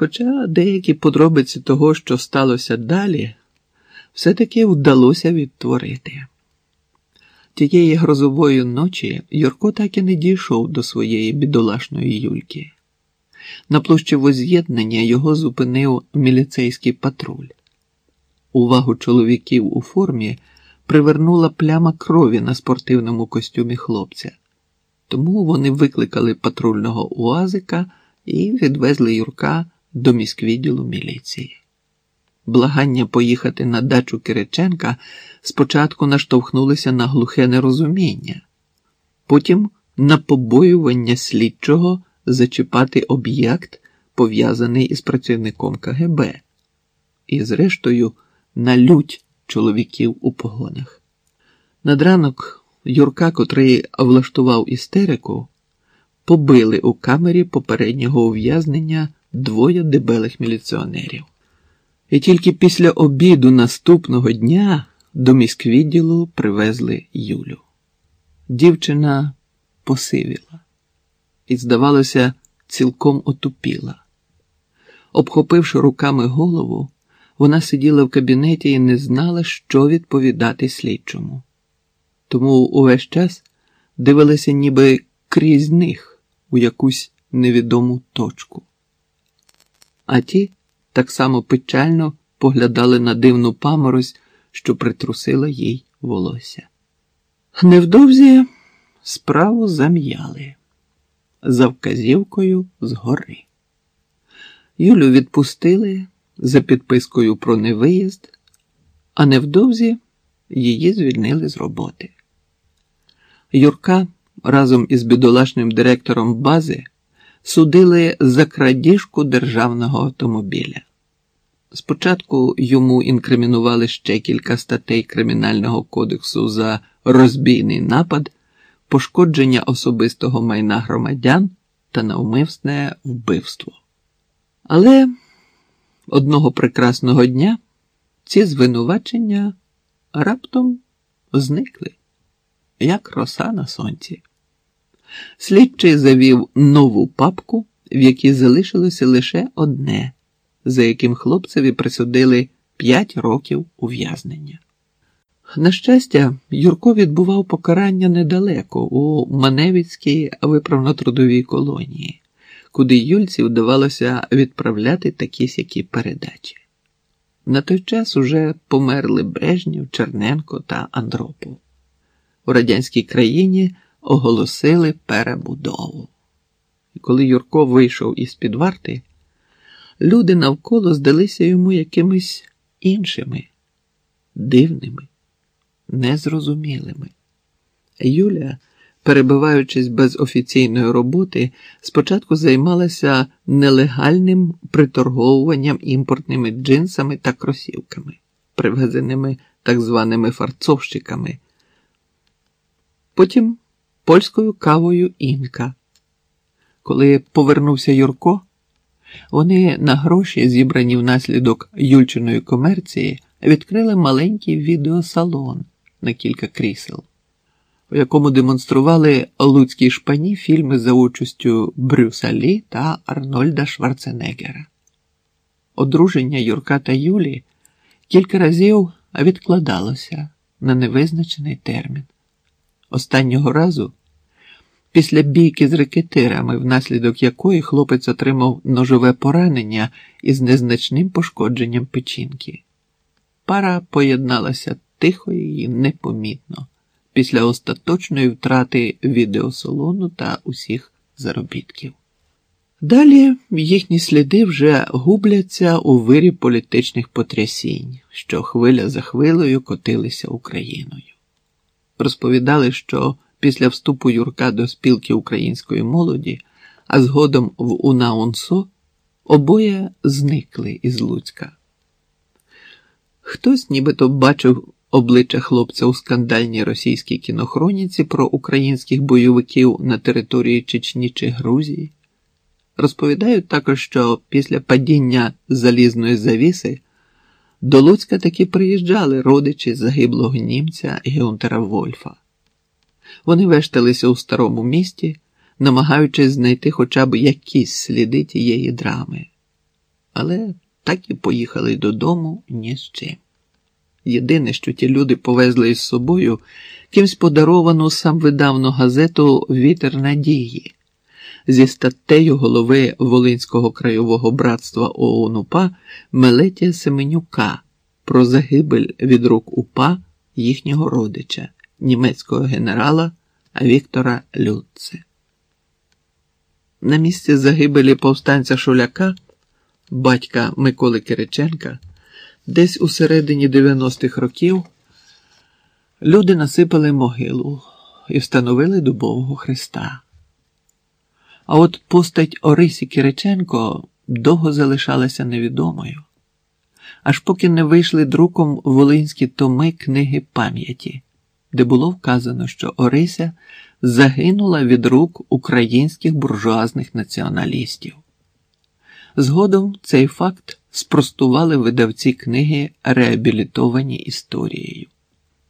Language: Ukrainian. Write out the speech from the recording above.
Хоча деякі подробиці того, що сталося далі, все-таки вдалося відтворити. Тієї грозової ночі Юрко так і не дійшов до своєї бідолашної Юльки. На площі воз'єднання його зупинив міліцейський патруль. Увагу чоловіків у формі привернула пляма крові на спортивному костюмі хлопця. Тому вони викликали патрульного уазика і відвезли Юрка до міськвідділу міліції. Благання поїхати на дачу Кириченка спочатку наштовхнулися на глухе нерозуміння, потім на побоювання слідчого зачіпати об'єкт, пов'язаний із працівником КГБ, і, зрештою, на лють чоловіків у погонах. Над ранок Юрка, котрий влаштував істерику, побили у камері попереднього ув'язнення двоє дебелих міліціонерів. І тільки після обіду наступного дня до міськвідділу привезли Юлю. Дівчина посивіла і, здавалося, цілком отупіла. Обхопивши руками голову, вона сиділа в кабінеті і не знала, що відповідати слідчому. Тому увесь час дивилася ніби крізь них у якусь невідому точку. А ті так само печально поглядали на дивну паморозь, що притрусила їй волосся. Невдовзі справу зам'яли за вказівкою згори. Юлю відпустили за підпискою про невиїзд, а невдовзі її звільнили з роботи. Юрка разом із бідолашним директором бази судили за крадіжку державного автомобіля. Спочатку йому інкримінували ще кілька статей Кримінального кодексу за розбійний напад, пошкодження особистого майна громадян та навмисне вбивство. Але одного прекрасного дня ці звинувачення раптом зникли, як роса на сонці. Слідчий завів нову папку, в якій залишилося лише одне, за яким хлопцеві присудили 5 років ув'язнення. На щастя, Юрко відбував покарання недалеко у Маневицькій виправно-трудовій колонії, куди Юльці вдавалося відправляти такі сякі передачі. На той час уже померли Брежнів, Черненко та Андропов. У радянській країні оголосили перебудову. І коли Юрко вийшов із під варти, люди навколо здалися йому якимись іншими, дивними, незрозумілими. Юля, перебуваючись без офіційної роботи, спочатку займалася нелегальним приторговуванням імпортними джинсами та кросівками, привезеними так званими фарцовщиками. Потім польською кавою інка. Коли повернувся Юрко, вони на гроші, зібрані внаслідок Юльчиної комерції, відкрили маленький відеосалон на кілька крісел, у якому демонстрували луцькі шпані фільми за участю Брюса Лі та Арнольда Шварценеггера. Одруження Юрка та Юлі кілька разів відкладалося на невизначений термін. Останнього разу, після бійки з рекетирами, внаслідок якої хлопець отримав ножове поранення із незначним пошкодженням печінки. Пара поєдналася тихо і непомітно після остаточної втрати відеосалону та усіх заробітків. Далі їхні сліди вже губляться у вирі політичних потрясінь, що хвиля за хвилею котилися Україною розповідали, що після вступу Юрка до спілки української молоді, а згодом в УНАУНСО, обоє зникли із Луцька. Хтось нібито бачив обличчя хлопця у скандальній російській кінохроніці про українських бойовиків на території Чечні чи Грузії. Розповідають також, що після падіння залізної завіси. До Луцька таки приїжджали родичі загиблого німця Геунтера Вольфа. Вони вешталися у старому місті, намагаючись знайти хоча б якісь сліди тієї драми. але так і поїхали додому ні з чим. Єдине, що ті люди повезли із собою кимсь подаровану сам видавну газету Вітер надії зі статтею голови Волинського краєвого братства ООН УПА Мелетія Семенюка про загибель від рук УПА їхнього родича, німецького генерала Віктора Люцце. На місці загибелі повстанця Шуляка, батька Миколи Кириченка, десь у середині 90-х років люди насипали могилу і встановили дубового хреста. А от постать Орисі Кириченко довго залишалася невідомою, аж поки не вийшли друком волинські томи книги пам'яті, де було вказано, що Орися загинула від рук українських буржуазних націоналістів. Згодом цей факт спростували видавці книги реабілітовані історією.